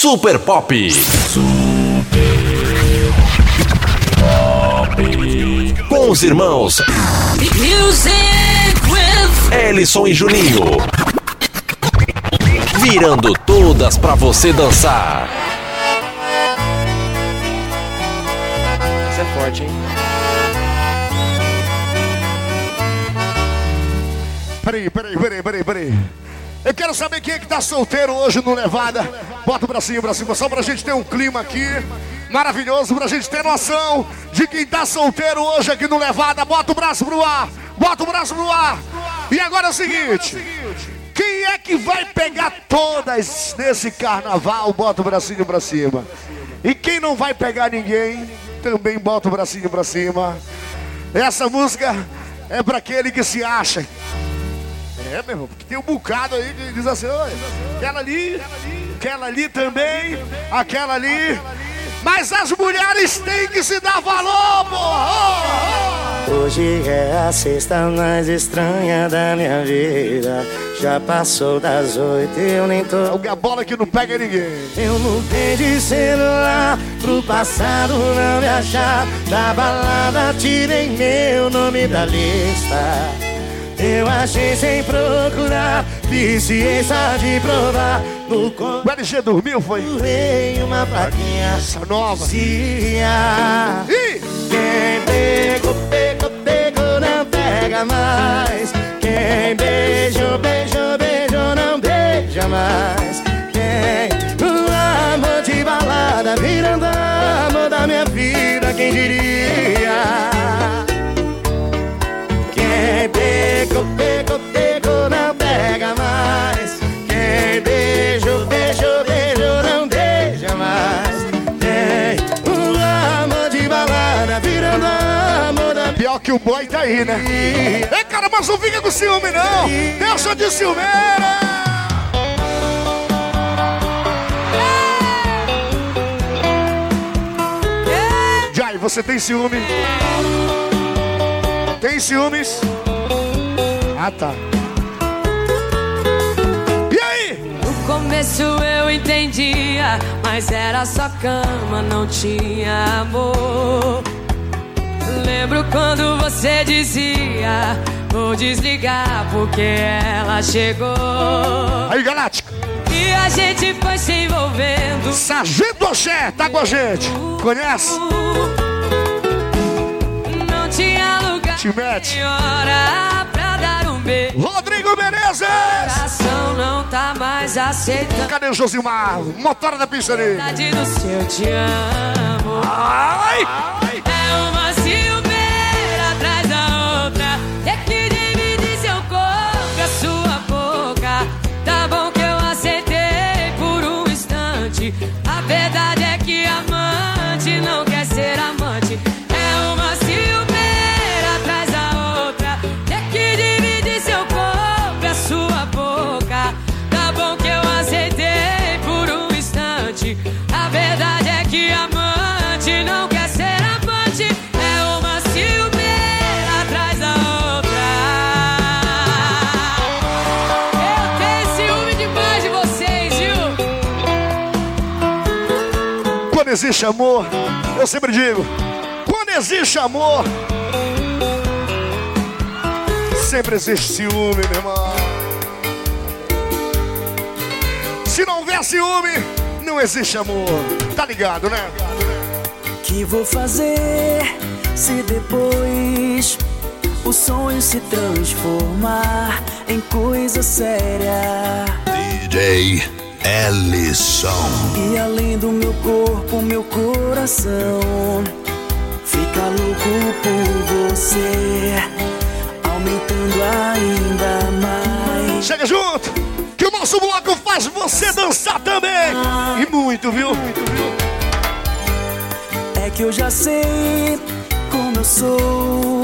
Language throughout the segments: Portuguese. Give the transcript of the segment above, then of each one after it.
Super Pop. Com os irmãos Music with Ellison e Juninho. Virando todas pra você dançar. Isso é forte, hein? Peraí, peraí, peraí, peraí, peraí. Eu quero saber quem é que tá solteiro hoje no Levada. Bota o bracinho pra cima, só pra gente ter um clima aqui maravilhoso, pra gente ter noção de quem tá solteiro hoje aqui no Levada. Bota o braço pro ar, bota o braço pro ar. E agora é o seguinte: quem é que vai pegar todas nesse carnaval? Bota o bracinho pra cima. E quem não vai pegar ninguém, também bota o bracinho pra cima. Essa música é pra aquele que se acha. É, meu irmão, porque tem um bocado aí que diz assim, Oi, aquela ali, aquela ali também, aquela ali. Mas as mulheres têm que se dar valor, porra! Hoje é a sexta mais estranha da minha vida. Já passou das oito e eu nem tô. Oh. A bola que não pega ninguém. Eu mudei de celular pro passado não me achar. Da balada tirei meu nome da lista. Eu achei sem procurar, ciência de provar. No O LG dormiu, foi? Comprei uma plaquinha Essa nova. Cia. Ih! Quem pegou, pegou, pegou, não pega mais. Quem beijou, beijou, beijou, não beija mais. Quem o amor de balada virando amor da minha vida, quem diria? Pegou, pegou, pegou, não pega mais. Quem beijou, beijou, beijou, não beija mais. Quem o amor de balada virando amor da Pior que o boy tá aí, né? Ei, cara, mas não fica com ciúme, não! Deixa de ciumeira! Jai, você tem ciúme? Tem ciúmes? Ah, tá. E aí? No começo eu entendia, mas era só cama, não tinha amor. Lembro quando você dizia: Vou desligar porque ela chegou. Aí, Galáctico. E a gente foi se envolvendo. Sargento Oxé, tá com a gente. Conhece? Não tinha lugar Te mete. hora Rodrigo Menezes! Coração não tá mais aceitando. Cadê o Josimar? Motora da pizzaria. Verdade do seu te amo. Ai! É Quando existe amor, eu sempre digo, quando existe amor, sempre existe ciúme, meu irmão. Se não houver ciúme, não existe amor. Tá ligado, né? que vou fazer se depois o sonho se transformar em coisa séria? DJ Ellison. E além do meu corpo, meu coração fica louco por você, aumentando ainda mais. Chega junto, que o nosso bloco faz você dançar também. E muito, viu? É que eu já sei como eu sou,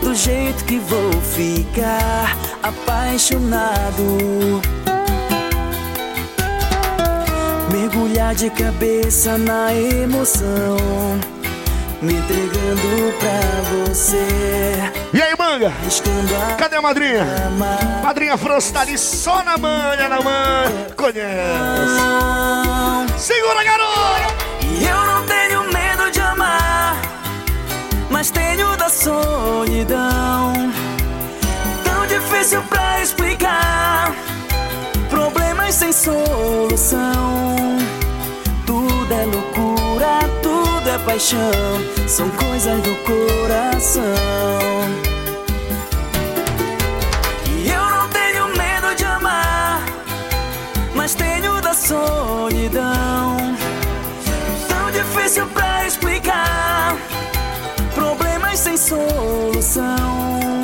do jeito que vou ficar apaixonado. Mergulhar de cabeça na emoção, me entregando pra você, E aí, manga? Cadê a madrinha? Madrinha França tá ali só na manha, na manha. Conhece? Segura, garoto! E eu não tenho medo de amar, mas tenho da solidão. Tão difícil pra explicar. Paixão. São coisas do coração. E eu não tenho medo de amar, mas tenho da solidão. Tão difícil pra explicar. Problemas sem solução.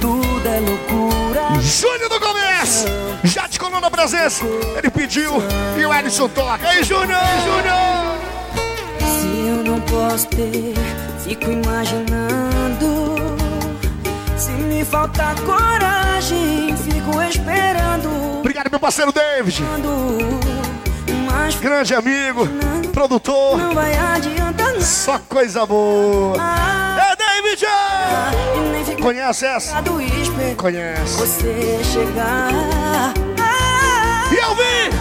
Tudo é loucura. Júnior do Comércio! Já te colou na presença. Ele pediu e o Edson toca. Aí, Júnior! Júnior! Eu não posso ter, fico imaginando. Se me faltar coragem, fico esperando. Obrigado, meu parceiro David. Mas Grande amigo, produtor. não vai adiantar. Só coisa boa. É David! Conhece essa? Conhece. Você chegar. E eu vi!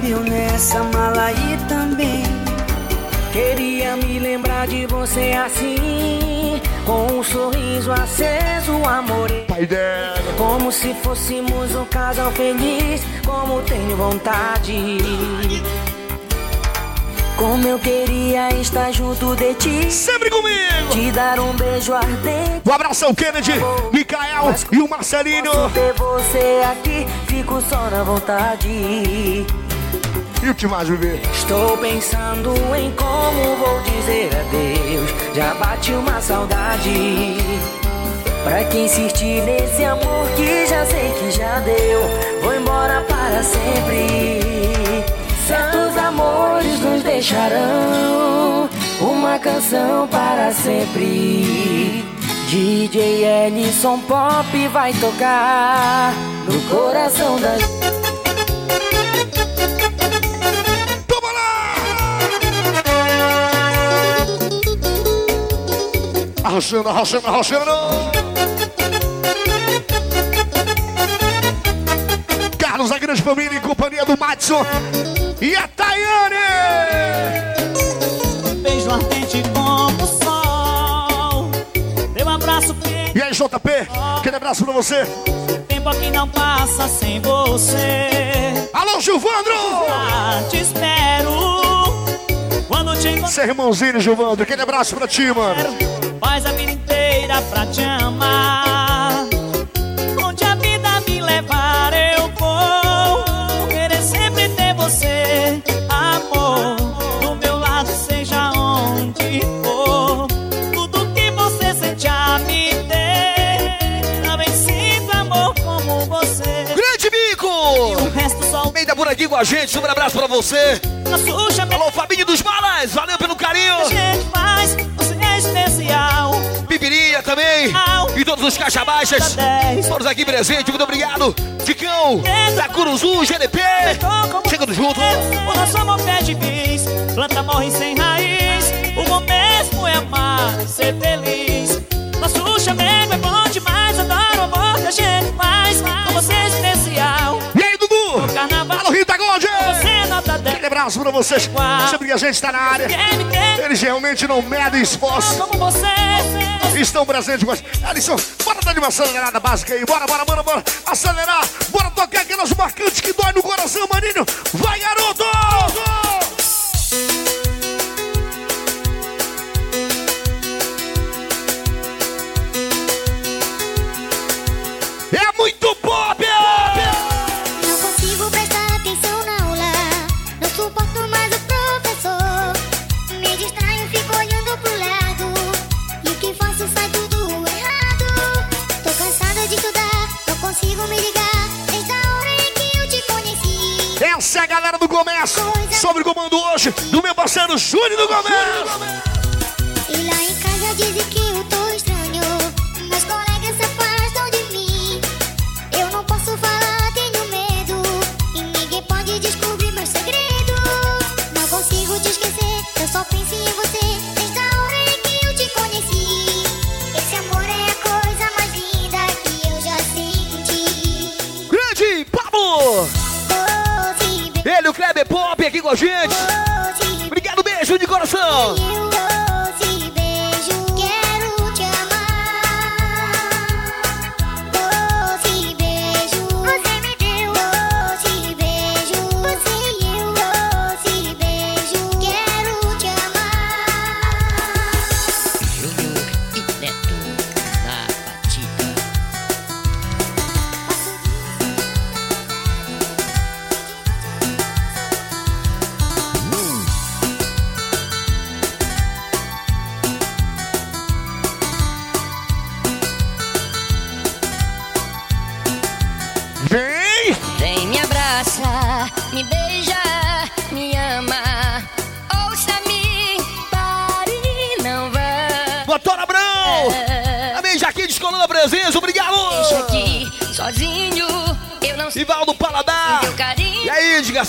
Eu nessa mala aí também? Queria me lembrar de você assim, com um sorriso aceso, amor. Pai dela. Como se fôssemos um casal feliz, como tenho vontade. Como eu queria estar junto de ti, Sempre comigo! te dar um beijo ardente. Um abraço ao Kennedy, Mikael e o Marcelinho. Ter você aqui, fico só na vontade. E que mais, bebê? Estou pensando em como vou dizer adeus. Já bate uma saudade. Pra que insistir nesse amor que já sei que já deu? Vou embora para sempre. Certos amores nos deixarão. Uma canção para sempre. DJ Ellison Pop vai tocar no coração das. Arrochando, arrochando, arrochando! Carlos, a grande família em companhia do Matson e a Tayane! Beijo ardente como o sol Meu abraço quente E aí, JP, aquele abraço pra você. Tempo aqui não passa sem você Alô, Gilvandro! Seu irmãozinho, Gilvandro, aquele abraço pra ti, mano. Faz a vida inteira pra te amar Onde a vida me levar eu vou Querer sempre ter você Amor Do meu lado seja onde for Tudo que você sente a me ter Também sinto amor como você Grande Bico! O resto só tá por aqui com a gente, super abraço pra você. Alô, Fabinho dos Malas, valeu E todos os caixa baixas. Todos aqui presentes, muito obrigado. Ficão, da Curuzu, GDP. Chegando junto. O nosso amor pede bis Planta morre sem raiz O bom mesmo é amar e ser feliz Nosso chamego é bom demais Adoro o amor que a gente faz Com você é especial E aí, Dudu? Carnaval Alô, Rita Gold! Você é nota 10 Aquele abraço pra vocês. Sempre que a gente tá na área, eles realmente não medem esforço. como você Estão presentes, mas. Alisson, bora dar uma acelerada básica aí. Bora, bora, bora, bora. Acelerar. Bora tocar aquelas marcantes que dói no coração, maninho. Vai, garoto! Sobre o comando hoje do meu parceiro Júnior do comércio. Com a gente. Obrigado, beijo de coração.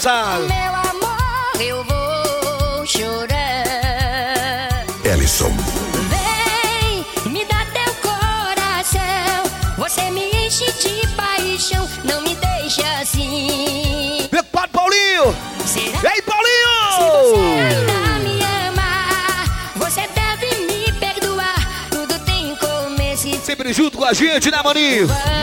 Desgraçado? Meu amor, eu vou chorar. Ellison. Vem, me dá teu coração. Você me enche de paixão. Não me deixa assim. Padre Paulinho. Será E aí, Se você Paulinho? ainda me ama, você deve me perdoar. Tudo tem começo Sempre junto com a gente, né, maninho? amor.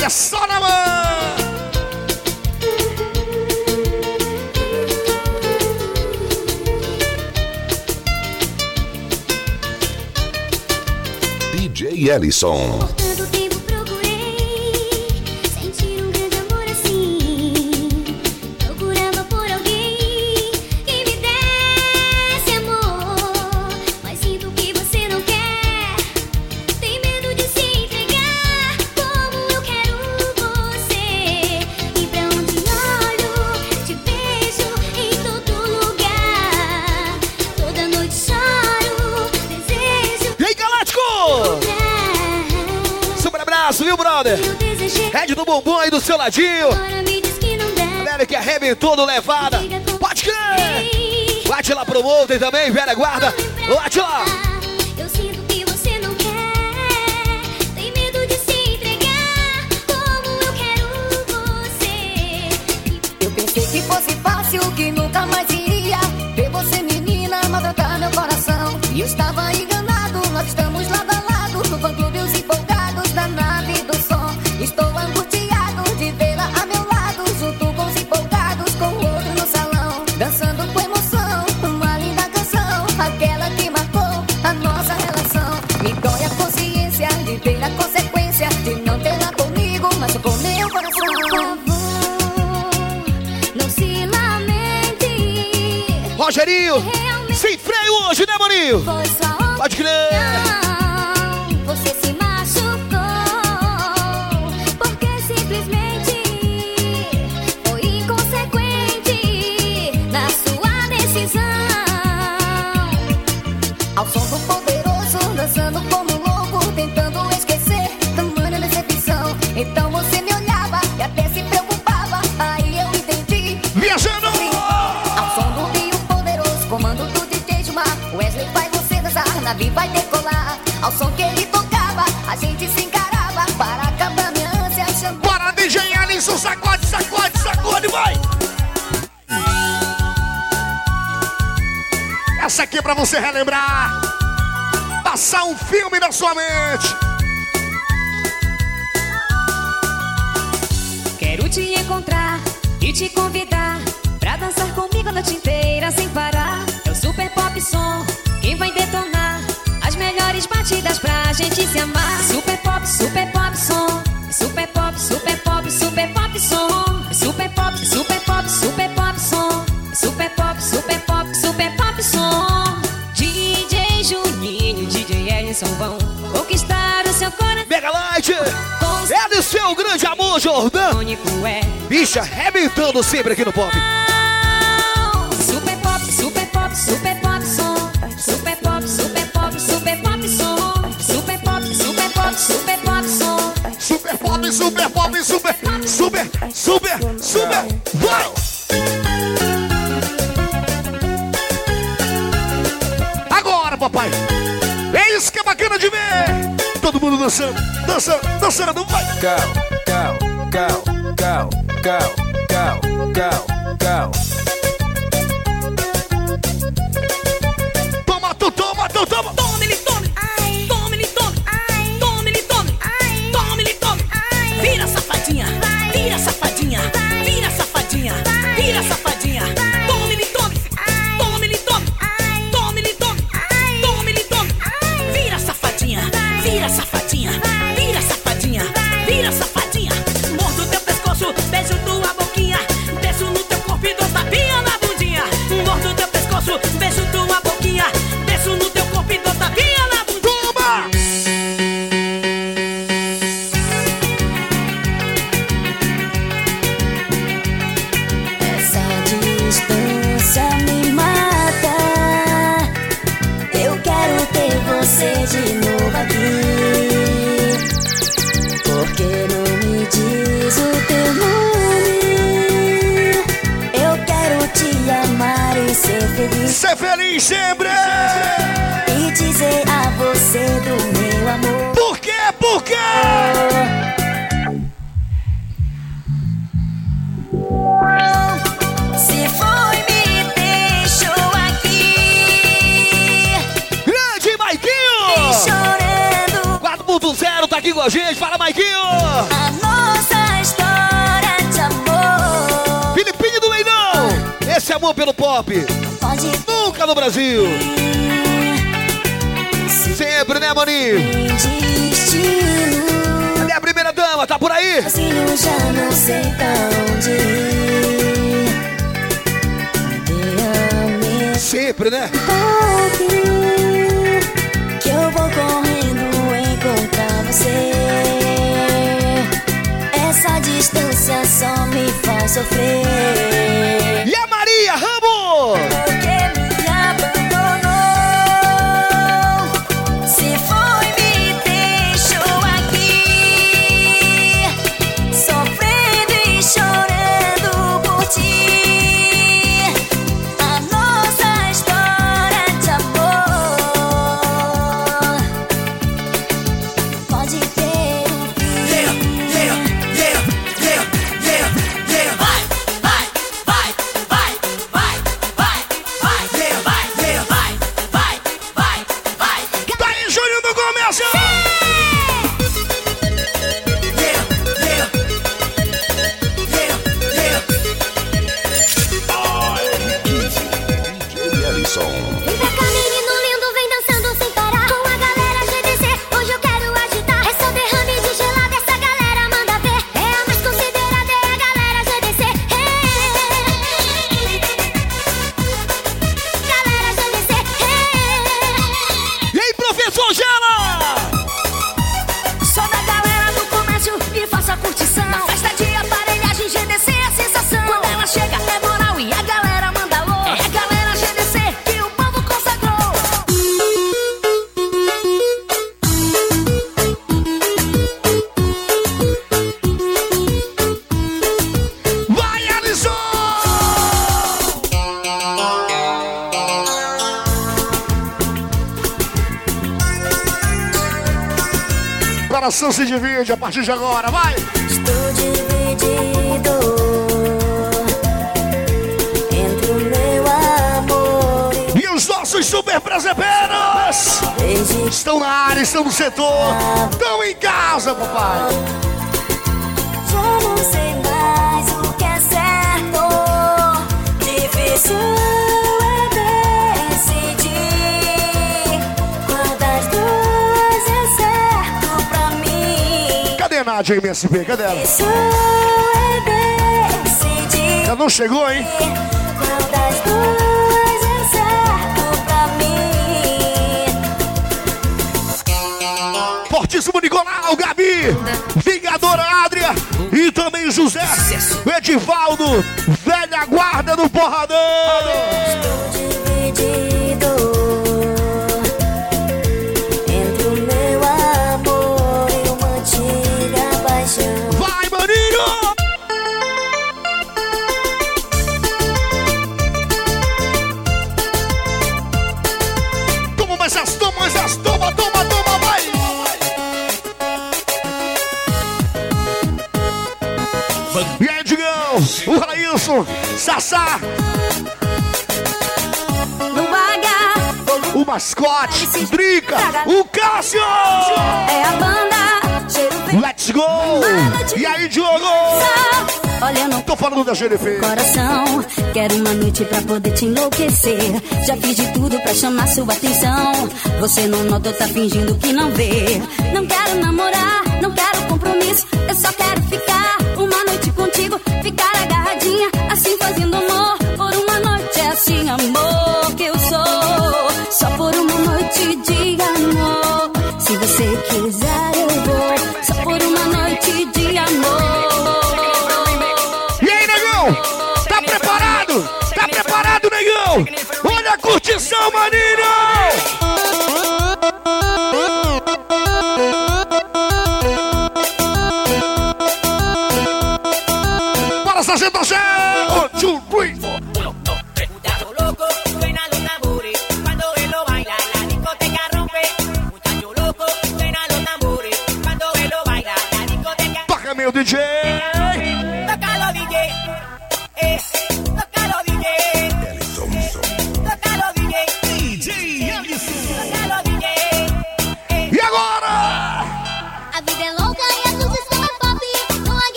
Manga, só na manga! DJ Ellison. Do bumbum aí do seu ladinho. Galera que arrebentou no levada. Pode crer! Bate lá pro ontem também, velha guarda. Bate lá! Eu sinto que você não quer. Tem medo de se entregar como eu quero você. Eu pensei que fosse fácil, que nunca mais iria ver você, menina, maltratar meu coração. E eu estava enganado, nós estamos lado a lado Rogerinho, sem freio hoje, né, maninho? Pode crer! Ao som que ele tocava, a gente se encarava. Para acabar minha ânsia, chamou. Bora, DJ Ellison, sacode, sacode, sacode, vai! Essa aqui é pra você relembrar. Passar um filme na sua mente. Quero te encontrar e te convidar pra dançar comigo a noite inteira sem parar. É o Super Pop Som, quem vai detonar melhores batidas pra gente se amar. Super Pop, Super Pop Som, Super Pop, Super Pop, Super Pop Som, Super Pop, Super Pop, Super Pop Som, Super Pop, Super Pop, Super Pop Som. DJ Juninho, DJ Ellison vão conquistar o seu coração. Mega Light! É do seu grande amor, Jordão! Único é Bicha, arrebentando sempre aqui no pop. dançando, dançando, dançando, vai! Cal, cal, cal, cal, cal, cal, cal. Moni? Cadê a primeira dama? Tá por aí? Assim eu já não sei pra onde. Sempre, né? Que eu vou correndo encontrar você. Essa distância só me faz sofrer. Yeah! De agora, vai! Estou dividido entre o meu amor e os nossos super preseperos! Estão na área, estão no setor, estão em casa, papai! Já não sei mais o que é certo, difícil. rádio MSP, cadê ela? Ela não chegou, hein? Fortíssimo Nicolau, Gabi, Vingadora Adria e também José, Edivaldo, velha guarda do Porradão. Sassá, o mascote, Drica, o Cássio. é a banda. Let's go! E aí, Diogo? Olha, eu não Tô falando da GNF. coração. Quero uma noite pra poder te enlouquecer. Já fiz de tudo pra chamar sua atenção. Você não nota, tá fingindo que não vê. Não quero namorar, não quero compromisso. Eu só quero ficar uma noite maninho! Bora, Sargento Axé!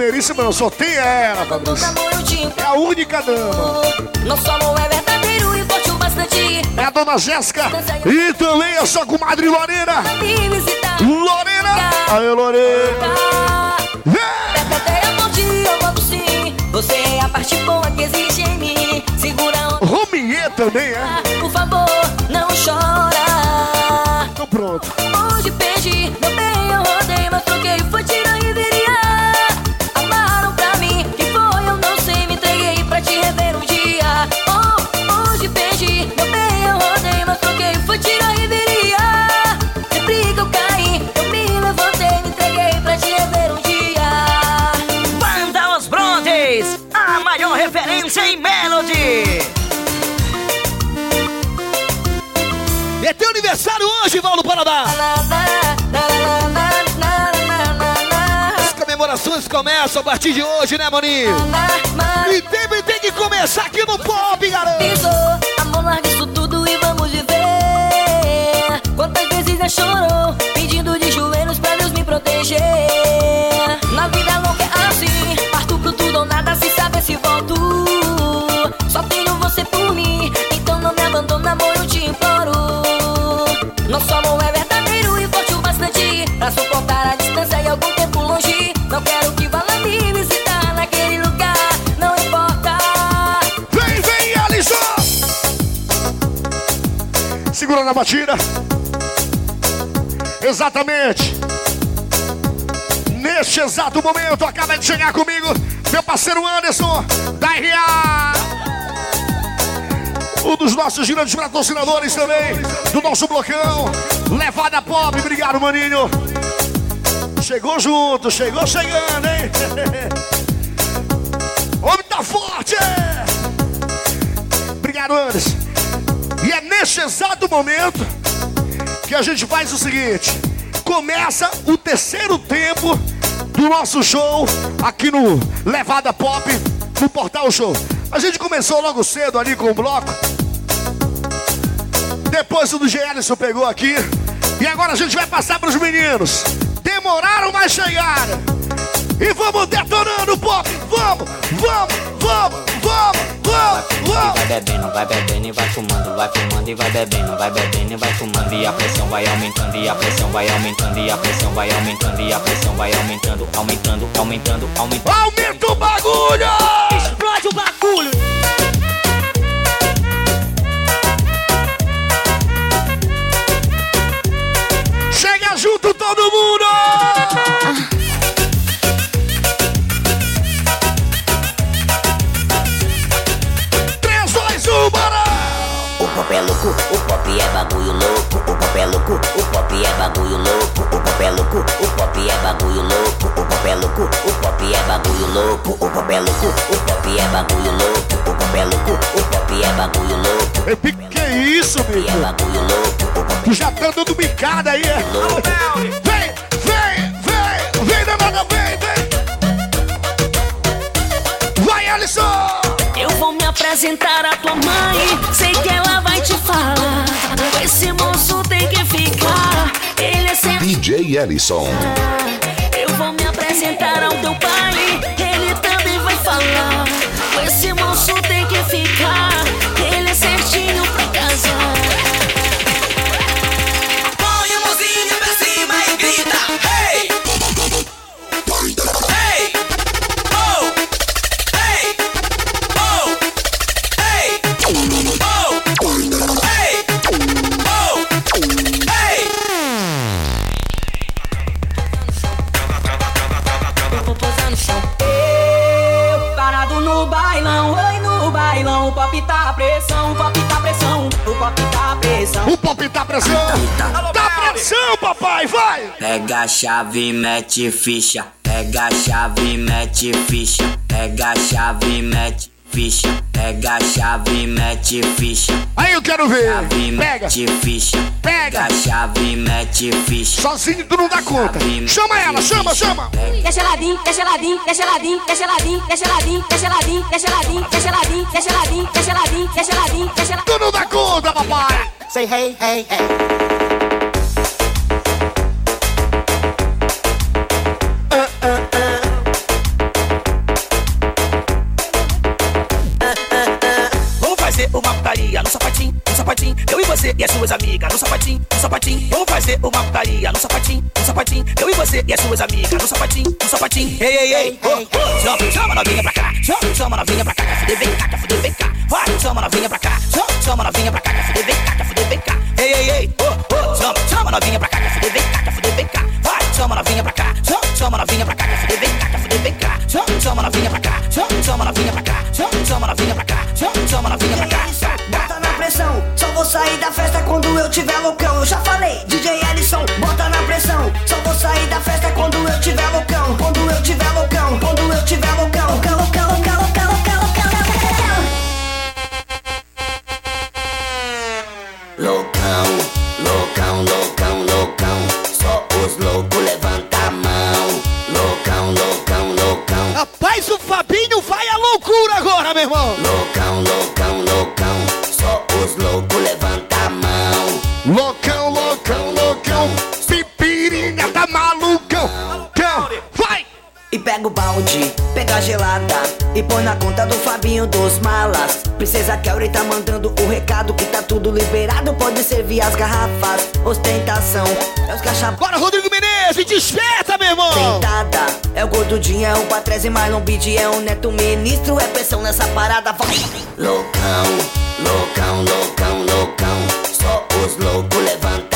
Primeiríssima não, só tem ela, Fabrício. É a única dama. Nosso amor é verdadeiro e forte o bastante. É a dona Jéssica e também a sua comadre Lorena. Lorena! Aê, Lorena! Vem! Sim. Você é a parte boa que existe em mim. Segura Romier também, é? por favor, Paraná. As comemorações começam a partir de hoje, né, maninho? E sempre tem que começar aqui no pop, garoto. Pisou, amor, larga isso tudo e vamos viver. Quantas vezes já chorou, pedindo de joelhos pra Deus me proteger. Na vida louca é assim, parto pro tudo ou nada, se saber se volto. Só tenho você por mim, então não me abandona, amor, eu te imploro. Meu solo é verdadeiro e forte o bastante Pra suportar a distância e algum tempo longe Não quero que vá lá me visitar naquele lugar Não importa Vem, vem, Alisson! Segura na batida Exatamente Neste exato momento acaba de chegar comigo Meu parceiro Anderson Da R.A. Dos nossos grandes patrocinadores também, do nosso blocão. Levada Pop, obrigado, maninho. Chegou junto, chegou chegando, hein? Homem tá forte! Obrigado, Anderson. E é neste exato momento que a gente faz o seguinte: começa o terceiro tempo do nosso show aqui no Levada Pop, no Portal Show. A gente começou logo cedo ali com o bloco. Depois o do Gerson pegou aqui. E agora a gente vai passar para os meninos. Demoraram, mas chegaram. E vamos detonando, pop. Vamos, vamos, vamos, vamos, vamos, vamos. Vai bebendo, vai bebendo e vai fumando, vai fumando e vai bebendo, vai bebendo e vai fumando e a pressão vai aumentando e a pressão vai aumentando e a pressão vai aumentando e a pressão vai aumentando, aumentando, aumentando, aumentando. Aumenta o bagulho! Explode o bagulho! Todo mundo! Pop é louco, o pop é bagulho louco. O pop é louco, o pop é bagulho louco. O pop é louco, o pop é bagulho louco. O pop é louco, o pop é bagulho louco. O pop é louco, o pop é bagulho louco. O pop é louco, o pop é bagulho louco. E que isso, meu? É bagulho louco. Tu já tá dando bicada aí, é? Vem, vem, vem, vem, danada, vem, vem! Vai, Alisson! Eu vou me apresentar à tua mãe, sei que ela. Esse moço tem que ficar, ele é sempre. DJ Ellison. Eu vou me apresentar ao teu pai, ele também vai falar. Esse moço tem que ficar, Pega a chave, mete ficha. Pega a chave, mete ficha. Pega a chave, mete ficha. Pega a chave, mete ficha. Aí eu quero ver! Chave, Pega! mete ficha. Pega! a chave, mete ficha. Sozinho tu não dá conta! Chama ela, chama, chama! Deixa ladinho, deixa ladinho, deixa ladinho, deixa ladinho, deixa ladinho, deixa ladinho, deixa ladinho, deixa ladinho, deixa ladinho, deixa ladinho, deixa ladinho, deixa ladinho. Tu não dá conta, papai! Say hey, hey, hey. E e as suas amigas no sapatinho, no sapatinho. Vamos fazer uma putaria no sapatinho, no sapatinho. Eu e você e as suas amigas no sapatinho, no sapatinho. Ei, ei, ei, oh, oh. Chama, chama novinha pra cá, chama, chama novinha pra cá, quer fuder, vem cá, quer fuder, vem cá. Vai, chama novinha pra cá, chama, chama novinha pra cá, quer fuder, vem cá, quer fuder, vem cá. Ei, ei, ei, oh, oh. Chama, chama novinha pra cá, quer fuder, vem cá, quer fuder, vem cá. Vai, chama novinha pra cá, chama, chama novinha pra cá, quer fuder, vem cá, quer fuder, vem cá. Chama, chama novinha pra cá, chama, chama novinha pra cá, chama, chama novinha pra cá, chama, chama novinha pra cá. Sair da festa quando eu tiver loucão. Eu já falei, DJ Ellison, bota na pressão. Só vou sair da festa quando eu tiver loucão. Quando eu tiver loucão, quando eu tiver loucão. Loucão, loucão, loucão, loucão, loucão, loucão, loucão, loucão. Loucão, loucão, loucão, loucão. Só os loucos levanta a mão. Loucão, loucão, loucão. Rapaz, o Fabinho vai à loucura agora, meu irmão. Loucão, loucão, loucão. Pega o balde, pega a gelada E põe na conta do Fabinho dos malas Princesa Kelly tá mandando o recado Que tá tudo liberado, pode servir as garrafas Ostentação, é os caixa... Bora, Rodrigo Menezes, desperta, meu irmão! Sentada, é o gordudinho, é o Patrese, Marlon Bid, é o Neto Ministro É pressão nessa parada, vai! Loucão, loucão, loucão, loucão. Só os loucos levanta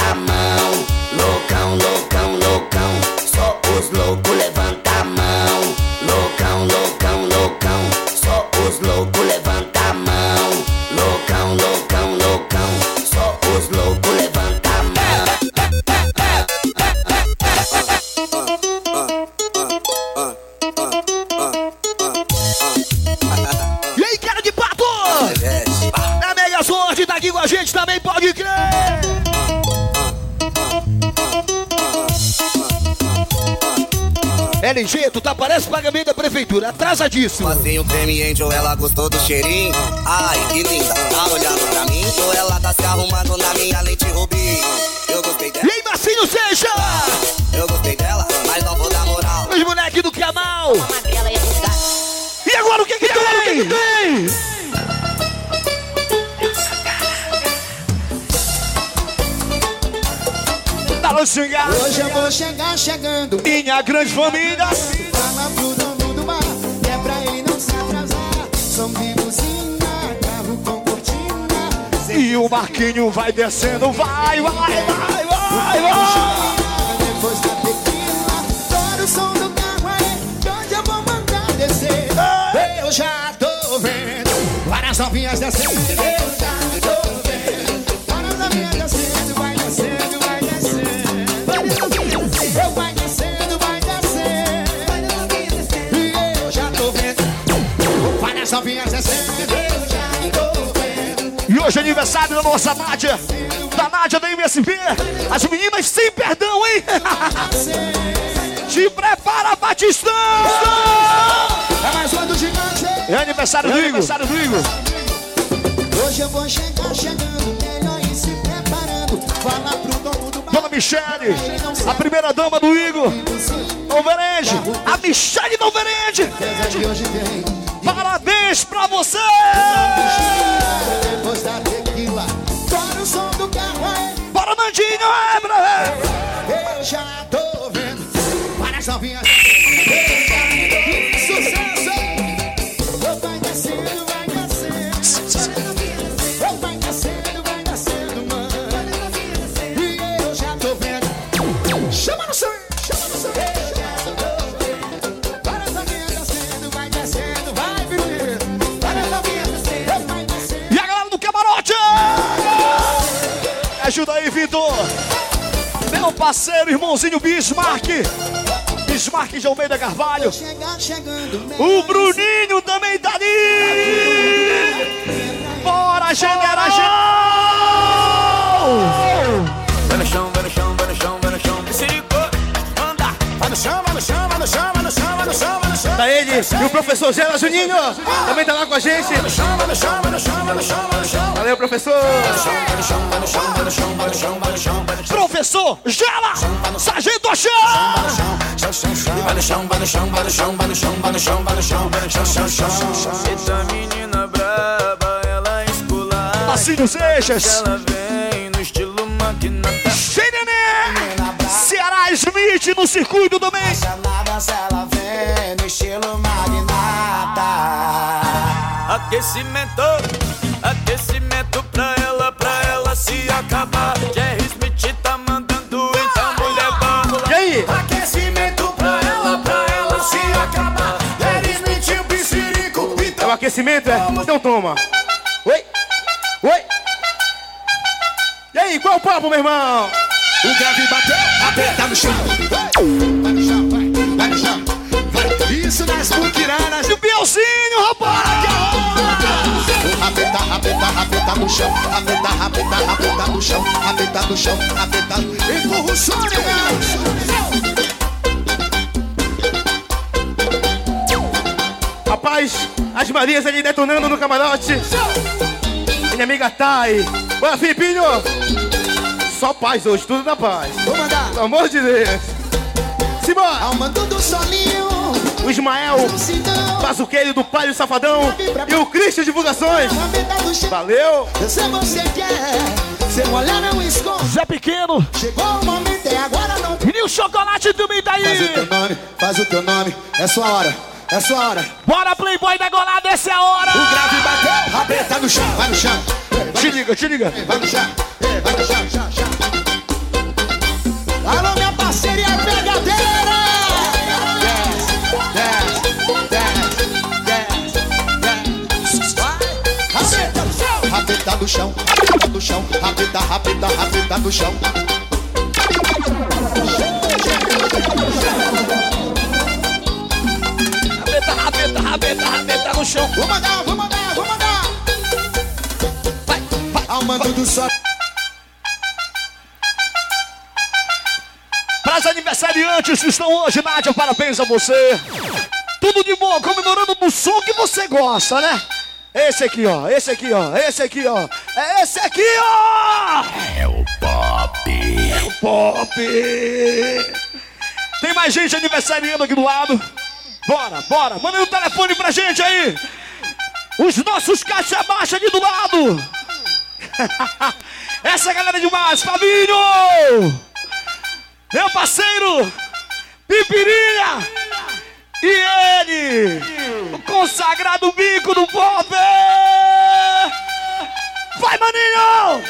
da prefeitura, atrasadíssimo. Assim o creme angel, ela gostou do cheirinho. Ai, que linda, tá olhando pra mim. Ou ela tá se arrumando na minha lente rubi. Eu gostei dela. E aí, Marcinho Seja! Eu gostei dela, mas não vou dar moral. Os moleques do Camal! E agora o que que tem? O que que tem? Tá. Hoje eu vou chegar chegando. Minha grande família. O Marquinho vai descendo, vai, vai, vai, vai, vai. Depois da tequila, estoura o som do carro aí. De onde eu vou mandar descer? Eu já tô vendo várias novinhas descendo. Eu já tô vendo várias novinhas descendo, hoje é aniversário da nossa Nádia, da Nádia da MSP. As meninas sem perdão, hein? Te prepara, Batistão! É mais uma do gigante. É aniversário do Igor. Aniversário do Igor. Hoje eu vou chegar chegando, melhor ir se preparando. Fala pro dono do bar. Dona Michele, a primeira dama do Igor. Alverende, a Michele do Alverende. Parabéns pra você! Parceiro, irmãozinho Bismarck! Bismarck de Almeida Carvalho! O Bruninho também tá ali! Bora, general! E o professor Gela Juninho também tá lá com a gente. Valeu, professor! Professor Gela! Sargento chão. Eita menina braba, ela escula. Marcinho Seixas! Ela vem no estilo máquina. Ceará Smith no circuito também! Se ela vem estilo magnata. Aquecimento, aquecimento pra ela, pra ela se acabar. Jerry Smith tá mandando, então mulher lá. E aí? Aquecimento pra ela, pra ela se acabar. Eles mentiu o piscirico, É o então aquecimento, é? Então toma! Oi! Oi! E aí, qual é o papo, meu irmão? o grave bateu, aperta no chão. Vai no chão, Isso nas buquiranas. E o Bielzinho, rapaz! Apeta, apeta, apeta no chão. Apeta, apeta, apeta no chão. Apeta no chão, apeta. Empurra o negão. Rapaz, as Marias ali detonando no camarote. Minha amiga Thay. Bora, Filipinho! Só paz hoje, tudo na paz. Vou mandar. Pelo amor de Deus. Simbora! Mando do solinho. O Ismael, Bazuqueiro do Pai do Safadão e o Christian Divulgações. Do chão. Valeu! Não esconde. Zé Pequeno Chegou o momento, é agora não. e o Chocolate também tá Faz o teu nome, faz o teu nome. É sua hora, é sua hora. Bora, Playboy da Golada, essa é a hora! O grave bateu, apeta no chão, vai no chão. Te liga, te liga. Vai no chão, vai Alô, minha do chão, rabeta do chão, rabeta, rabeta, rabeta do chão. Rabeta, rabeta, rabeta, rabeta no chão. Vou mandar, vou mandar, vou mandar! Ao mando do sol. Para os aniversariantes que estão hoje, Nádia, parabéns a você. Tudo de bom, comemorando do som que você gosta, né? Esse aqui, ó, esse aqui, ó, esse aqui, ó. É esse aqui, ó! É o pop. É o pop! Tem mais gente aniversariando aqui do lado. Bora, bora, manda o telefone pra gente aí. Os nossos caixa baixa ali do lado. Essa galera é demais, Fabinho! Meu parceiro, Pipirinha! E ele, o consagrado bico do pop! Vai, maninho!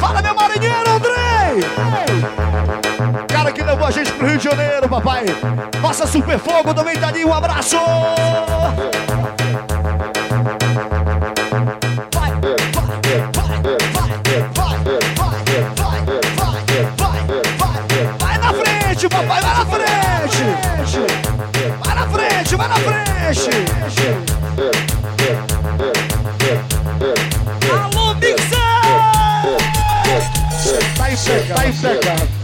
Fala, meu marinheiro, Andrei! Cara que levou a gente pro Rio de Janeiro, papai. Passa super fogo, também tá ali, um abraço! Vai na frente! Alô, Mixer! Tá impecável, tá impecável.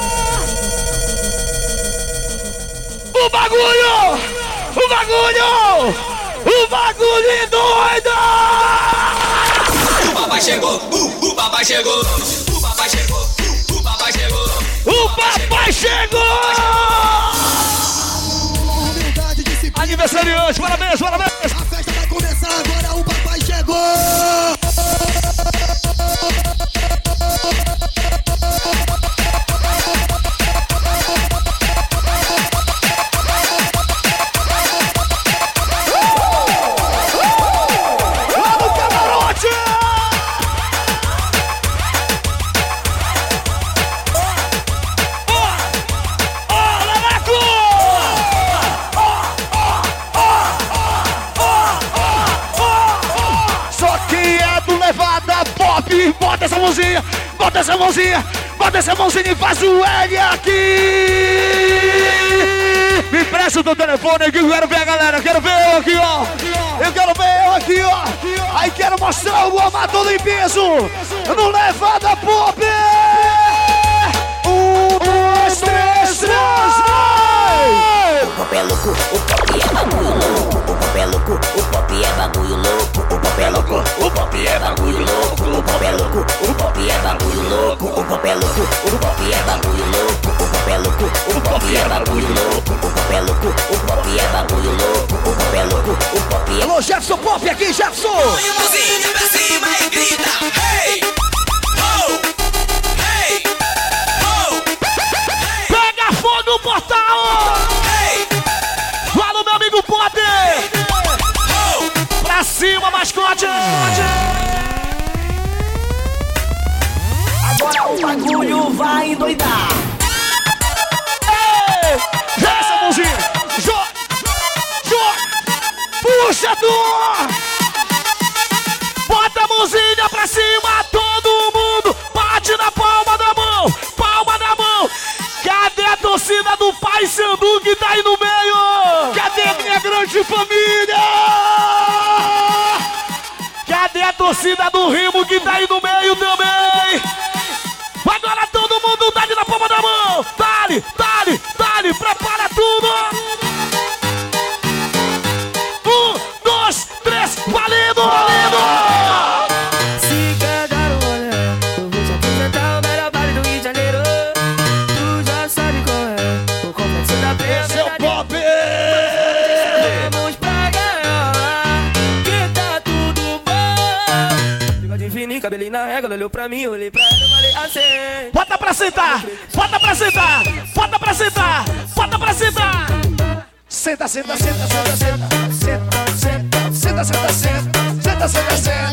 O bagulho! O bagulho! O bagulho é doido! O papai chegou, uh, o papai chegou, o papai chegou, uh, o papai chegou. O papai chegou! Aniversariante, parabéns, parabéns! A festa vai começar agora, o papai chegou! Essa mãozinha, bota essa mãozinha e faz o L aqui! Me empresta o teu telefone aqui, eu quero ver a galera, eu quero ver eu aqui, ó! Eu quero ver eu aqui, ó! Aí quero mostrar o amador em peso no levada pop! Um, dois, três, três, pop é louco, o pop é bagulho louco. O pop é louco, o pop é bagulho louco. O pop é louco, o pop é bagulho louco. O pop é louco, o pop é bagulho louco. O pop é louco, o pop é bagulho louco. O pop é louco, o pop é bagulho louco. O pop é louco, o pop é bagulho louco. O pop é louco, o pop é Alô, Jefferson Pop aqui, Jefferson! Que tá aí no meio também? Senta, senta, senta, senta, senta, senta, senta, senta, senta, senta, senta, senta,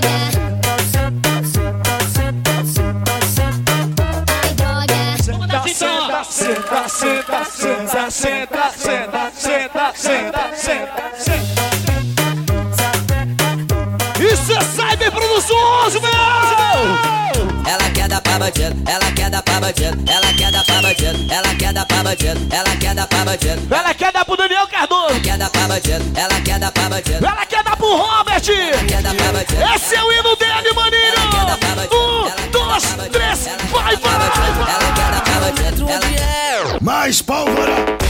Senta, senta, senta, senta, senta, senta, senta, senta, senta, senta, senta. Isso é Cyber Produções, meu! Ela quer dar pra bandido, ela quer dar pra bandido, ela quer dar pra bandido, ela quer dar pra bandido, ela quer dar pra bandido. Ela quer dar pro Daniel bandido, ela quer dar pra bandido. Ela quer dar pro Robert. Esse é o hino dele, maninho. Um, dois, três, vai, vai, vai. Ela quer dar pra bandido, ela quer. Mais pólvora!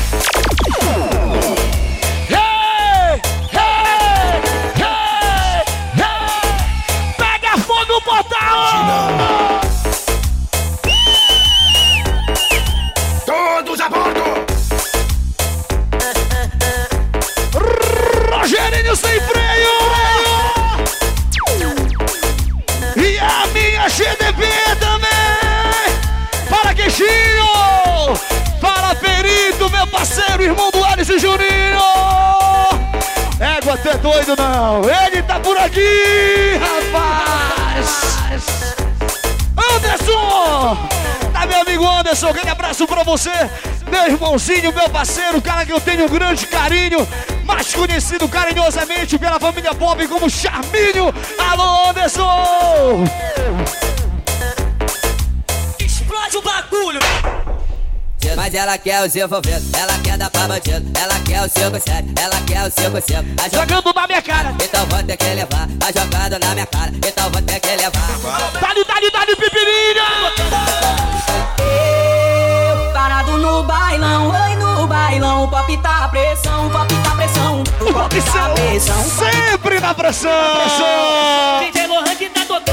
Doido não. Ele tá por aqui, rapaz. Anderson! Tá, meu amigo Anderson, grande abraço pra você, meu irmãozinho, meu parceiro, cara que eu tenho um grande carinho, mais conhecido carinhosamente pela família Bob como Charminho. Alô, Anderson! Mas ela quer os envolvidos, ela quer dar pra bandido, ela quer o 5-7, ela quer o 5-5. A Jogando na minha cara. Então vou ter que levar, a jogada na minha cara, então vou ter que levar. Dali, dali, dali, pipirinha! Eu parado no bailão, oi no bailão, o pop tá a pressão, o pop tá a pressão, o pop tá a pressão. Sempre na pressão! DJ Lohan que tá tocando.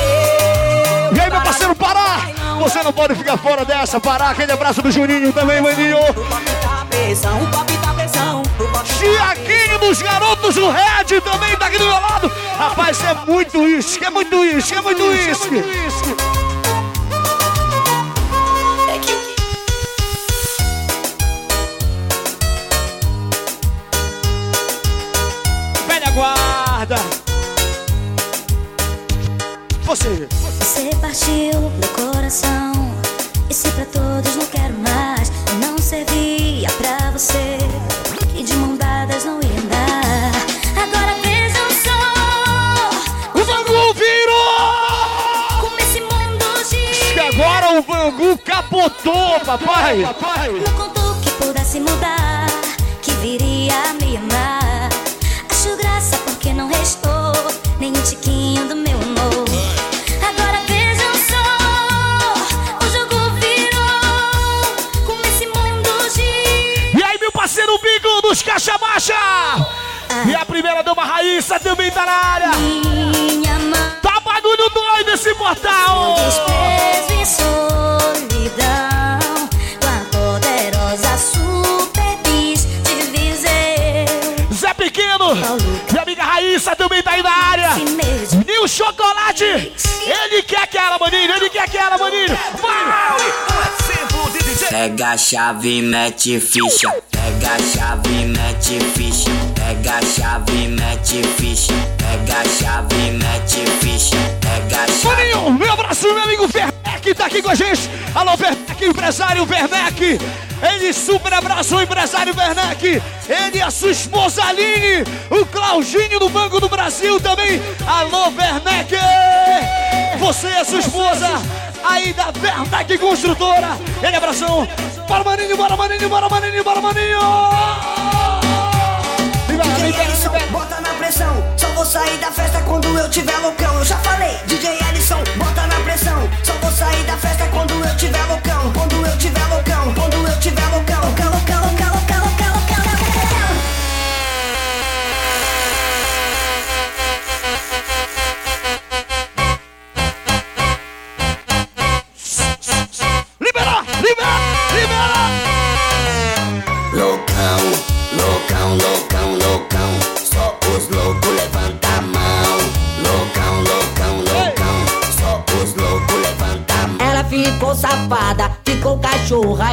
E aí, meu parceiro, Pará! Você não pode ficar fora dessa, Pará. Aquele abraço do Juninho também, maninho. Tiaguinho dos garotos do Red também tá aqui do meu lado. Rapaz, é muito uísque, é muito uísque, é muito uísque. Velha Você. Você partiu meu coração. E se pra todos não quero mais, não servia pra você. E de mão dadas não ia andar. Agora vejam só. O Bangu virou! Como esse mundo gira. Que agora o Bangu capotou, papai. Não contou que pudesse mudar, que viria a me amar. Acho graça porque não restou nem um tiquinho do meu amor. Dos Caixa Baixa! E a primeira dama Raíssa também tá na área! Minha mãe. Tá bagulho doido esse portal! Desprezo e solidão Com a poderosa super bis de Viseu Zé Pequeno! Minha amiga Raíssa também tá aí na área! Nil Chocolate! Ele quer aquela, maninho! Ele quer aquela, maninho! Vai! Pega a chave, mete ficha. Pega a chave, mete ficha. Pega a chave, mete ficha. Pega a chave, mete ficha. Pega a chave. Maninho, meu abraço, meu amigo Werneck tá aqui com a gente. Alô, Werneck, empresário Werneck. Ele super abraço o empresário Werneck. Ele e a sua esposa Aline. O Claudinho do Banco do Brasil também. Alô, Werneck. Você e a sua esposa. aí da Verdade Construtora. Ele abração. Bora, maninho, bora, maninho, bora, maninho, bora, maninho. DJ Ellison, bota na pressão. Só vou sair da festa quando eu tiver loucão. Eu já falei, DJ Ellison, bota na pressão. Só vou sair da festa quando eu tiver loucão. Quando eu tiver loucão, quando eu tiver loucão. Loucão, loucão,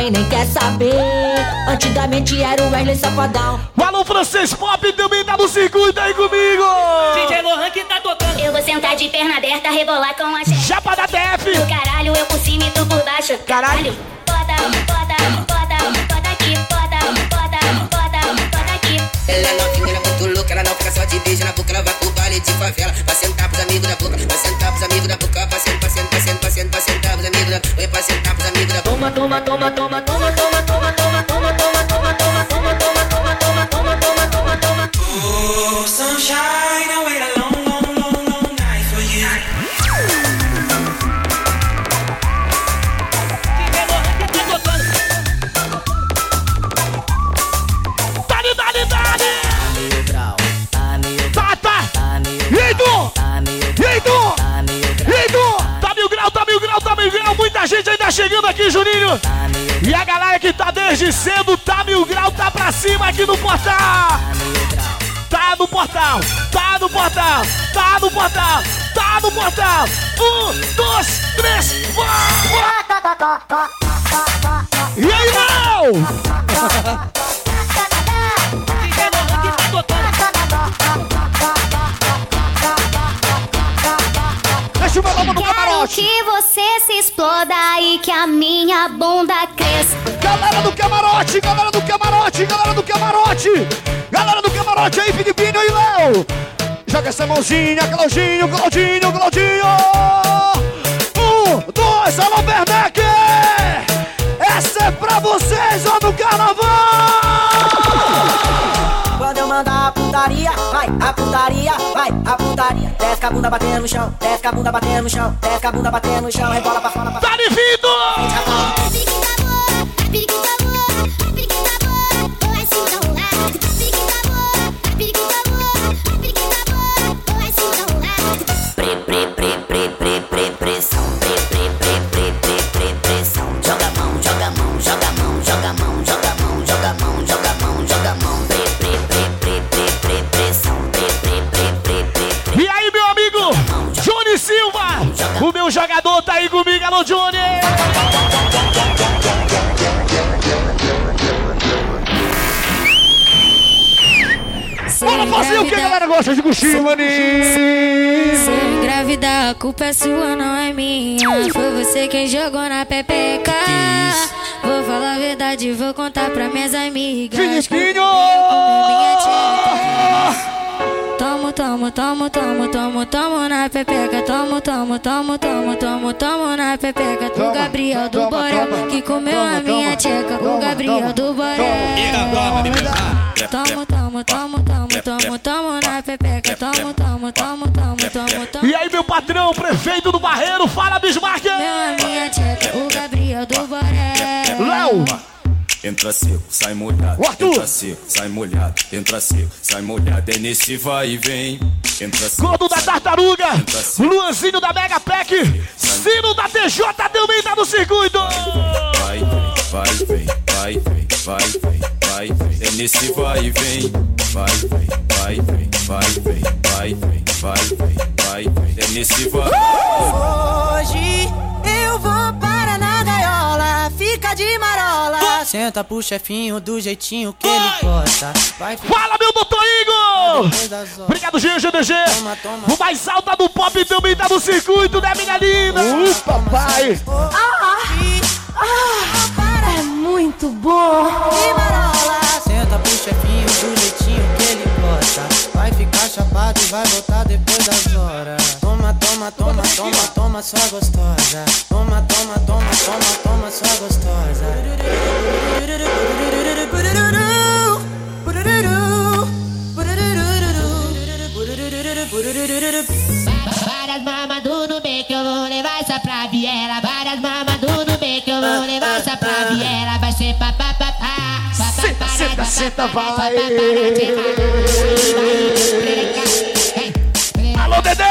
e nem quer saber. Antigamente era o Wesley Safadão. Alô, francês pop também tá no circuito aí comigo. DJ Lohan que tá tocando. Eu vou sentar de perna aberta, rebolar com a Japa da TF. Do caralho, eu por cima e tu por baixo. Caralho. Bota, bota, bota, bota aqui, bota, bota, bota, bota aqui. Ela é novinha, ela é muito louca, ela não fica só de beijo na boca, ela vai pro baile de favela. Vai sentar pros amigos da boca, toma, toma, toma, toma, toma, toma, toma, E a galera que tá desde cedo, tá mil grau, tá pra cima aqui no portal. Tá no portal, tá no portal, tá no portal, tá no portal. Um, dois, três, vai! E aí, Léo? exploda e que a minha bunda cresça. Galera do camarote, galera do camarote, galera do camarote. Galera do camarote aí, Filipinho e Léo. Joga essa mãozinha, Claudinho, Claudinho, Claudinho. A putaria, vai, a putaria. Desce com a bunda batendo no chão, desce com a bunda batendo no chão, desce com a bunda batendo no chão, rebola pra fora, pra Tá de Fazer o que a galera gosta de curtir, maninho? Se engravidar, a culpa é sua, não é minha. Foi você quem jogou na pepeca. Vou falar a verdade, vou contar pra minhas amigas. Finisquinho! Minha tia Tomo, tomo, tomo, tomo, tomo, tomo na pepeca. Tomo, tomo, tomo, tomo, tomo, tomo na pepeca. Do Gabriel do Borel, que comeu a minha tcheca. O Gabriel do Borel. Tomo, tomo, tomo, tomo, tomo, tomo na pepeca. Tomo, tomo, tomo, tomo, tomo, tomo. E aí, meu patrão, prefeito do Barreiro, fala, Bismarck! Meu a minha tcheca, o Gabriel do Borel. Léo! Entra seco, sai molhado. Entra seco, sai molhado. Entra seco, sai molhado. É nesse vai e vem. Entra seco. Gordo da Tartaruga, Luanzinho da Mega Pack, Sino da TJ também tá no circuito! Vai, vem, vai, vem, vai, vem, vai, vem, vai, vem. É nesse vai e vem. Vai, vem, vai, vem, vai, vem, vai, vem, vai, vem, vai, vem. É nesse vai. Hoje eu vou Senta pro chefinho do jeitinho que ele gosta. Vai Fala, meu doutor Igor! Obrigado, GGDG! O mais alta do pop também tá no circuito, né, minha linda? Uh, papai! é muito bom. De marola. Senta pro chefinho do jeitinho que ele gosta. Vai ficar chapado e vai voltar depois das horas. Toma, toma, toma, toma, toma, sua gostosa. Toma, toma, toma, toma, toma, sua gostosa. Várias mamas do Nubê que eu vou levar essa pra Viela. Várias mamas do Nubê que eu vou levar essa pra Viela. Vai ser papapá. Senta, senta, vai. Alô, Dedê!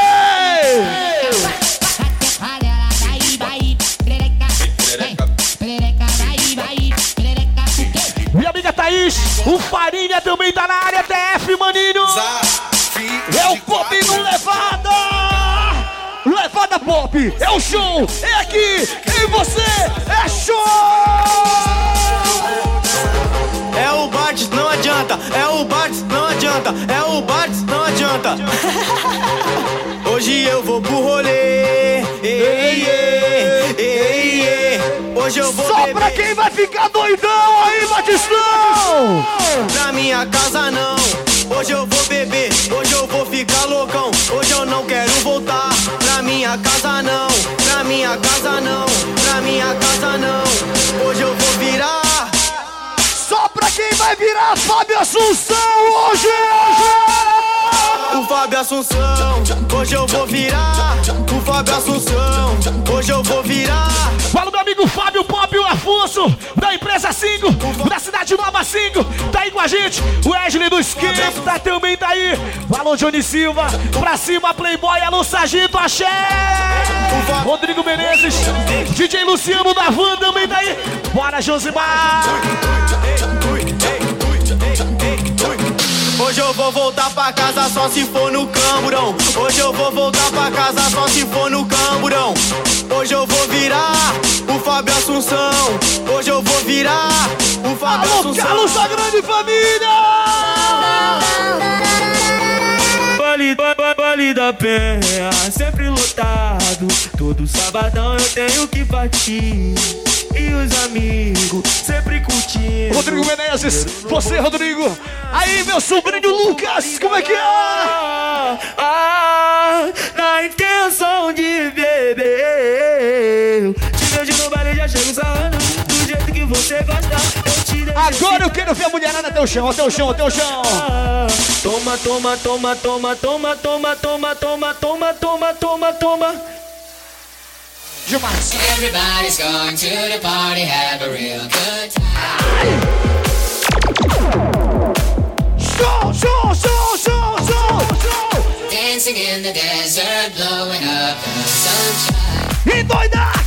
Minha amiga Thaís, o Farinha também tá na área, TF, maninho! É o Pop no Levada! Levada Pop! É o show! É aqui! Em você! É show! É o Bartz, não adianta. É o Bartz, não adianta. É o Bartz, não adianta. Hoje eu vou pro rolê. Ei, ei, ei, ei. Hoje eu vou Só beber. pra quem vai ficar doidão aí, Batistão! Pra minha casa não. Hoje eu vou beber, hoje eu vou ficar loucão. Hoje eu não quero voltar. Pra minha casa não, pra minha casa não, pra minha casa não. Vai virar Fábio Assunção hoje! O Fábio Assunção, hoje eu vou virar. O Fábio Assunção, hoje eu vou virar. Fala meu amigo Fábio Pop, o Afonso, da empresa 5, da cidade Nova 5, tá aí com a gente. O Wesley do Esquenta também tá aí. Alô, Johnny Silva, pra cima, Playboy, alô, Sargento, axé. Rodrigo Menezes, DJ Luciano da Van também tá aí. Bora, Josimar. Hoje eu vou voltar pra casa só se for no camburão. Hoje eu vou voltar pra casa só se for no camburão. Hoje eu vou virar o Fábio Assunção. Hoje eu vou virar o Fábio Alô, Assunção. Carlos da Grande Família! Da penha, sempre lotado. Todo sabadão eu tenho que partir. E os amigos sempre curtindo. Rodrigo Menezes, você, Rodrigo. Aí, meu sobrinho Lucas, como é que é? Ah, na intenção de beber. Te vejo no baile, já chego sarrando. Do jeito que você gosta, Agora eu quero ver a mulherada até o chão, até o chão, até o chão. Toma, toma, toma, toma, toma, toma, toma, toma, toma, toma, toma, toma. Demais. Everybody's going to the party, have a real good time. Show, show, show, show, show, show. Dancing in the desert, blowing up the sunshine. E doida!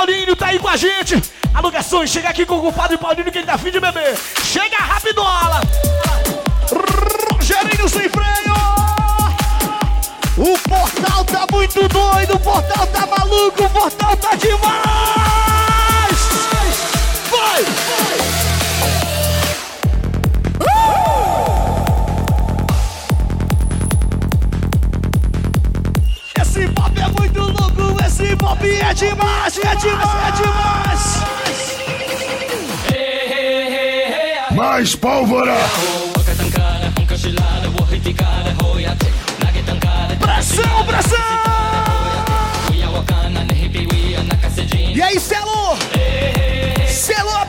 Paulinho tá aí com a gente. Alugações, chega aqui com o compadre Paulinho que ele tá afim de beber. Chega rapidola! Rogerinho sem freio! O portal tá muito doido, o portal tá maluco, o portal tá demais! Vai! Esse esse pop é demais, é demais, é demais! Mais pólvora! Pressão, pressão! E aí, Celo? Celo a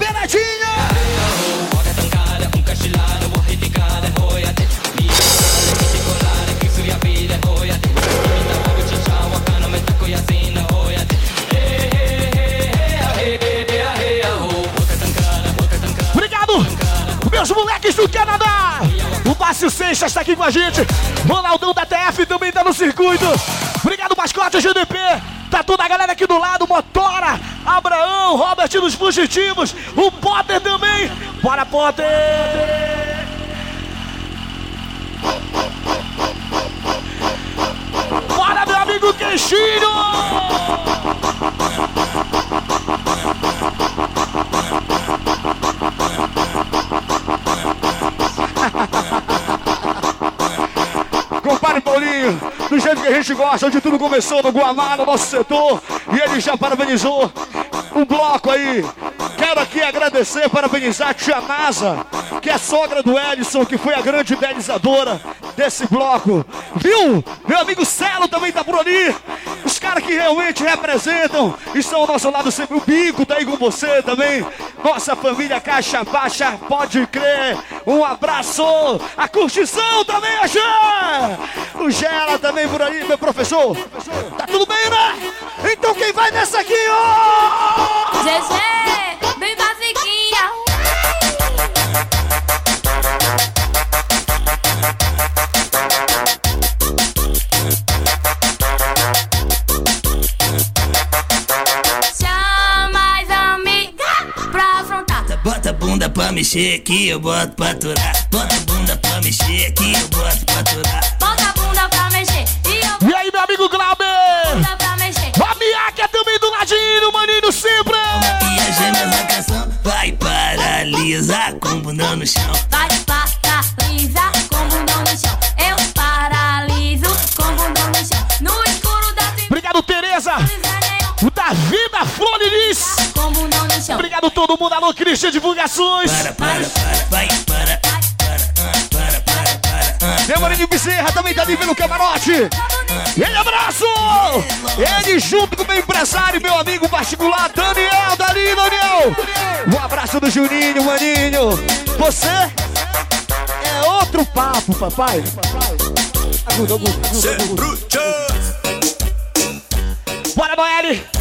do Canadá! O Márcio Seixas tá aqui com a gente. Ronaldão da TF também tá no circuito. Obrigado, mascote GDP. Tá toda a galera aqui do lado. Motora, Abraão, Robert dos Fugitivos. O Potter também. Bora, Potter! Bora, meu amigo Queixinho! Paulinho, do jeito que a gente gosta, onde tudo começou no Guamá, no nosso setor, e ele já parabenizou um bloco aí. Quer quero aqui agradecer, parabenizar a tia Nasa, que é sogra do Edson, que foi a grande idealizadora desse bloco. Viu? Meu amigo Celo também tá por ali. Caras que realmente representam, estão ao nosso lado sempre. O Bico tá aí com você também. Nossa família Caixa Baixa, pode crer. Um abraço. A curtição também, a Jean. O Gela também por ali, meu professor. Tá tudo bem, né? Então quem vai nessa aqui, ó? GG, bem pra mexer aqui, eu boto pra aturar. Bota a bunda pra mexer aqui, eu boto pra aturar. Bota a bunda pra mexer e eu E aí, meu amigo Glauber? bunda pra mexer. A Miaca também do ladinho, maninho sempre. E as gêmeas na canção vai paralisar com o bundão no chão. Mundo. Alô, Christian Divulgações. Para, para, para, vai, para, para, para, para, para. Meu Marinho Bezerra também tá ali pelo camarote. E aí, abraço! Ele junto com o meu empresário, meu amigo particular, Daniel, dali, Daniel. Um abraço do Juninho, maninho. Você é outro papo, papai. Agudo, agudo, agudo, agudo. Bora, Noelle!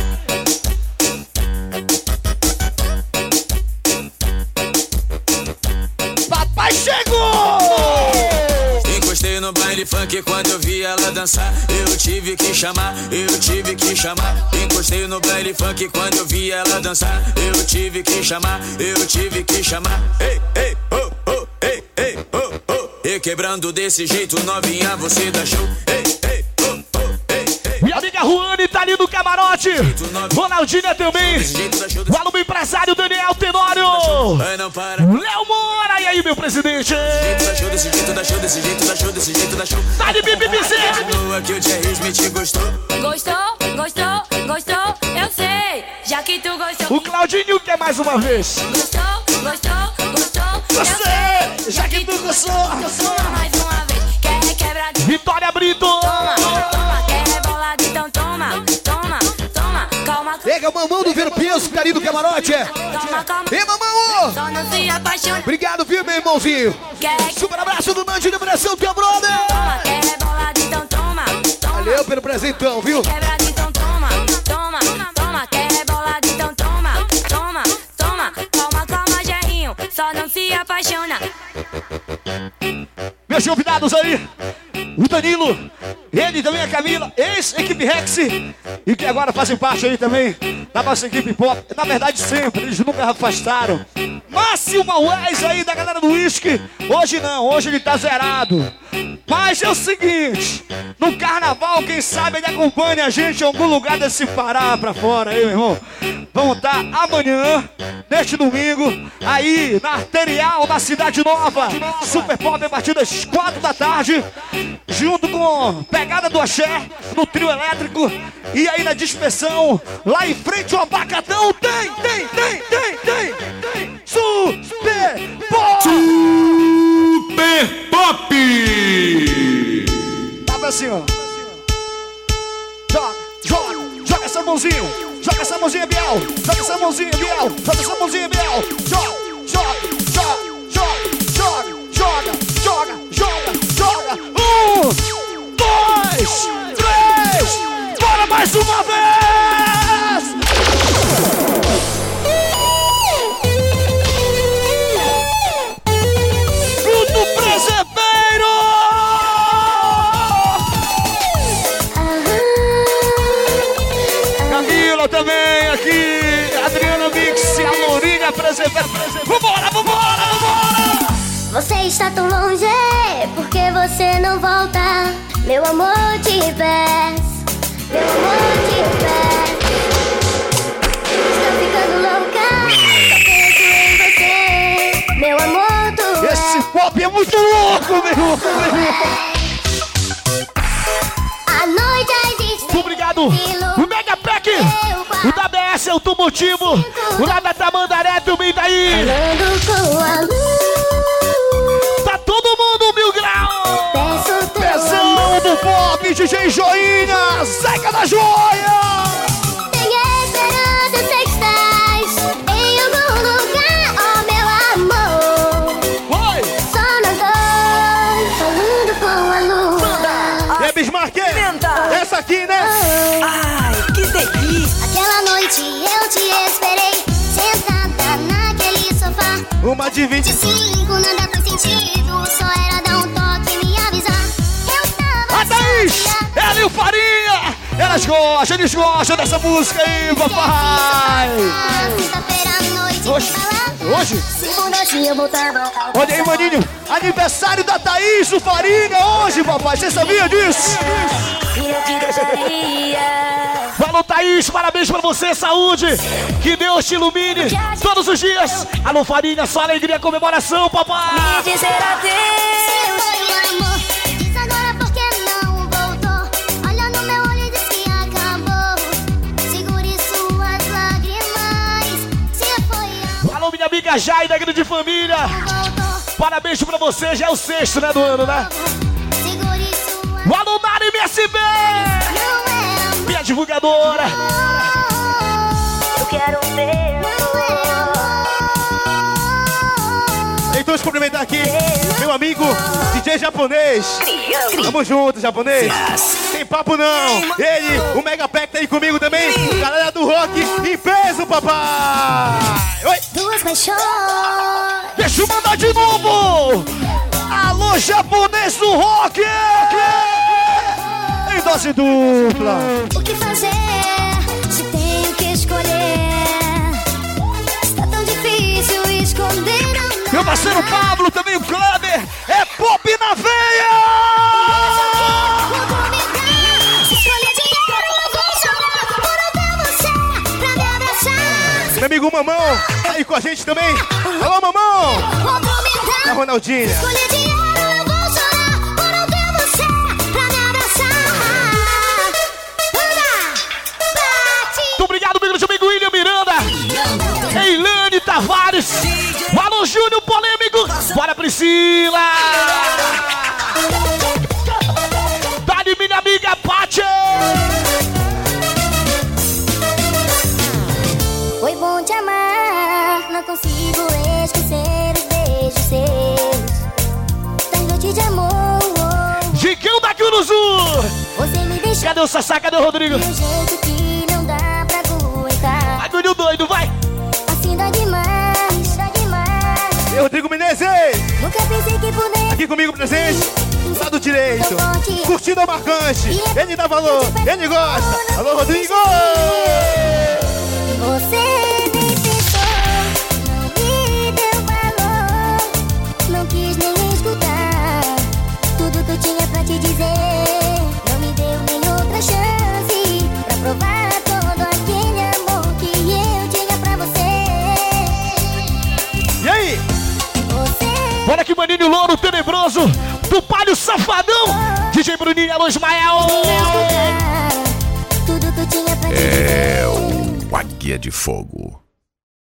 Baile funk quando eu vi ela dançar. Eu tive que chamar, eu tive que chamar. Encostei no baile funk quando eu vi ela dançar. Eu tive que chamar, eu tive que chamar. Ei, ei, oh, oh, ei, ei, oh, oh. E quebrando desse jeito, novinha, você dá show. Ei, ei, amiga Juane tá ali no camarote. Ronaldinha também. O aluno empresário Daniel Tenório. Léo Moura. E aí, meu presidente? Desse jeito dá show, desse jeito dá show, desse jeito dá show, desse jeito dá show. Tá de bezerra. Continua que o Jerry Smith gostou. Gostou? Gostou? Gostou? Eu sei. Já que tu gostou. O Claudinho quer mais uma vez. Gostou? Gostou? Gostou? Você, já que tu gostou. Toma mais uma vez. Quer quebradinho? Vitória Brito. Toma, toma. Calma, Pega o mamão do Vero Peso, que tá ali no camarote. calma, calma. E mamão. Obrigado, viu, meu irmãozinho? Quer Super abraço do Nandinho Pressão, teu brother. Toma, quer rebolado? Então toma. Toma. Valeu pelo presentão, viu? Quebrado, então toma, toma, toma, quer então toma, toma, toma, calma, calma, só não se apaixona. Meus convidados aí, o Danilo, ele também a Camila, ex-equipe Rex, e que agora fazem parte aí também da nossa equipe pop. Na verdade, sempre, eles nunca afastaram. Márcio Maués aí da galera do Whisky, hoje não, hoje ele tá zerado. Mas é o seguinte, no carnaval, quem sabe ele acompanha a gente em algum lugar desse Pará pra fora aí, meu irmão. Vamos estar amanhã, neste domingo, aí na Arterial, na Cidade Nova, Super Pop a partir das quatro da tarde, junto com Pegada do Axé, no trio elétrico, e aí na dispersão, lá em frente ao Abacatão, tem, tem, tem, tem, tem, tem, Super Pop! Super Pop! Tava assim, ó. Joga, joga, joga essa mãozinha. Joga essa mãozinha, Biel. Joga essa mãozinha, Biel. Joga essa mãozinha, Biel. Joga, joga, joga, joga, joga, joga, joga, joga, joga. Um, dois, três. Bora mais uma vez! Camila também aqui, Adriana Mix, a Lourinha Presepeiro. Vambora, vambora, vambora! Você está tão longe, porque você não volta? Meu amor, te peço, meu amor, te peço. Estou ficando louca, só penso em você. Meu amor, tu Esse pop é muito louco, meu irmão. meu existe. Obrigado, o Mega Pack, o da BS esse automotivo. Lá da Tamandaré tá aí. Tá todo mundo mil grau. Pezão do pop, DJ Joinha, Zeca da Joia. Peguei esperando sei que estás em algum lugar, oh meu amor. Oi! Só nós dois, falando com a lua. É Bismarck? Essa aqui, né? Noite eu te esperei, sentada naquele sofá. Uma de 20. De cinco nada faz sentido, só era dar um toque e me avisar. Eu tava A Thaís, ela e o Farinha. Elas gostam, eles gostam dessa música aí, papai. Sexta-feira à noite Hoje? Hoje? Eu voltava. Olha aí, maninho. Aniversário da Thaís do Farinha hoje, papai. Você sabia disso? Falou, Thaís, parabéns pra você, saúde. Que Deus te ilumine todos os dias. Alô, Farinha, só alegria, comemoração, papai. Me dizer adeus. Foi amor. Diz agora por que não voltou. Olha no meu olho e diz que acabou. Segure suas lágrimas. Se foi Alô, minha amiga Jaida, grande família. Parabéns pra você, já é o sexto, né, do ano, né? O Alô, Nara MSB. Divulgadora. Eu quero ver. Então, cumprimentar aqui meu amigo DJ japonês. Tamo junto, japonês. Tem papo não. Ele, o Mega Pack tá aí comigo também. Galera do rock em peso, papai. Oi. Duas paixões. Deixa eu mandar de novo. Alô, japonês do rock. Dose dupla. O que fazer se tenho que escolher? Está tão difícil esconder. Meu parceiro Pablo, também o Kleber. É pop na veia. Não. Meu amigo Mamão tá aí com a gente também. Alô, Mamão. É Ronaldinha. Priscila. Dali, minha amiga Paty. Foi bom te amar, não consigo esquecer os beijos seus. Das noites de amor. Daqui no Sul. Você me deixou Cadê o Sassá? Cadê o Rodrigo? de um jeito que não dá pra aguentar. Vai, Duninho doido, vai. Assim dá demais, dá demais. E Rodrigo Menezes. Nunca pensei que pudesse. Aqui comigo presente. Lado direito. Curtindo a marcante. Ele dá valor. Ele gosta. Alô, Rodrigo. Maninho louro tenebroso. Do palio safadão. DJ Bruninho, alô, Ismael. É o Águia de Fogo.